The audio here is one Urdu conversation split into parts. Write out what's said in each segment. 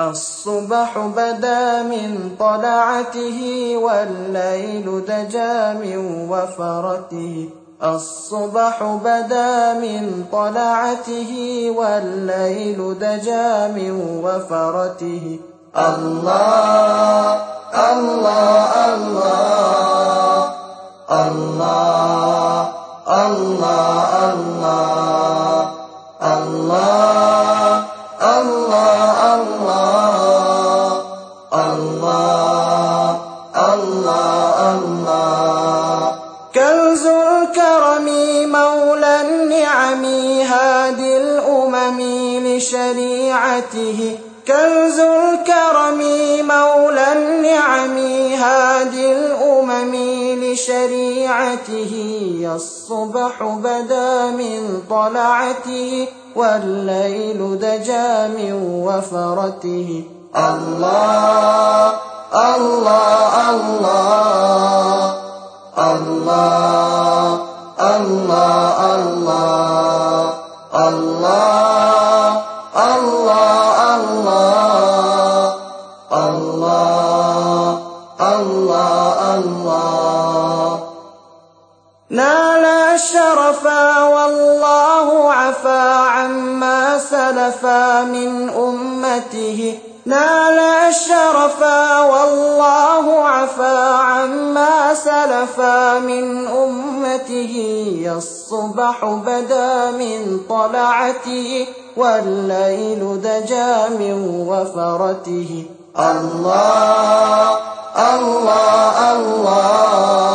الصبح بدا من طلعته والليل دجا من وفرته. الصبح بدا من طلعته والليل دجا من وفرته. الله الله الله. مولى النعم هادي الأمم لشريعته. كنز الكرم مولى النعم هادي الأمم لشريعته. الصبح بدا من طلعته، والليل دجا من وفرته. الله الله الله الله الله. الله الله الله الله الله الله الله نال الشرفا والله عفا عما سلفا من أمته نال الشرفا والله عفا عما سلفا من أمته الصبح بدا من طلعته والليل دجا من وفرته. الله الله الله.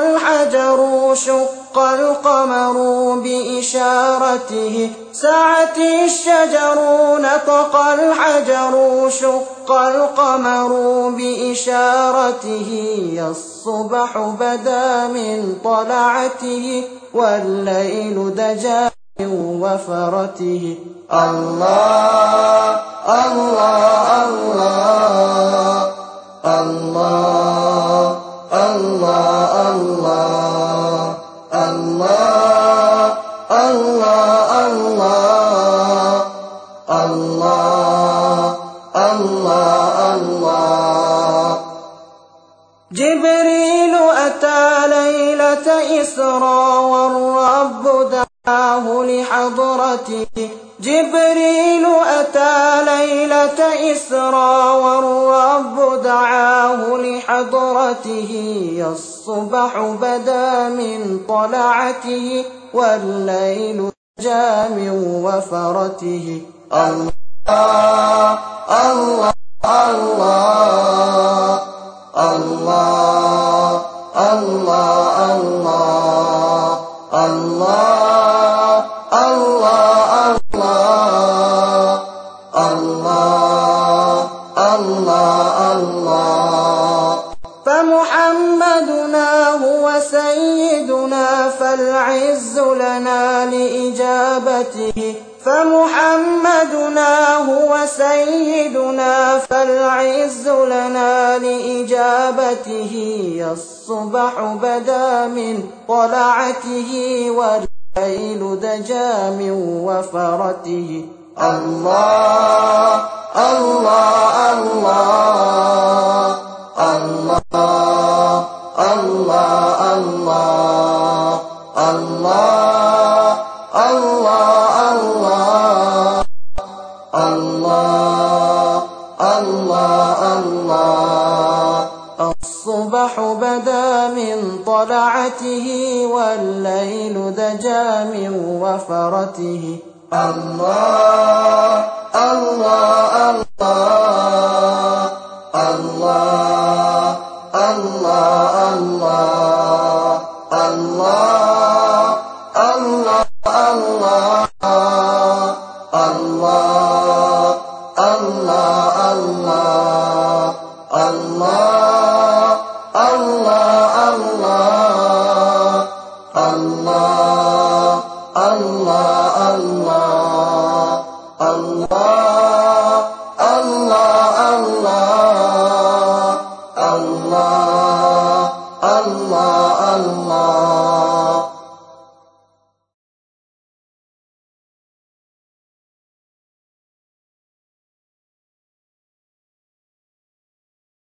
الحجر شق القمر بإشارته. سعت الشجر نطق الحجر شق القمر بإشارته. الصبح بدا من طلعته، والليل دجا من وفرته. الله الله الله الله. جبريل أتى ليلة إسرى والرب دعاه لحضرته. جبريل أتى ليلة إسرى والرب دعاه لحضرته. الصبح بدا من طلعته والليل جاء من وفرته. الله الله الله. سيدنا فالعز لنا لإجابته. فمحمدنا هو سيدنا، فالعز لنا لإجابته. الصبح بدا من طلعته والليل دجا من وفرته. الله الله الله الله. من طلعته والليل دجا من وفرته الله الله الله الله الله الله الله الله الله الله الله الله الله الله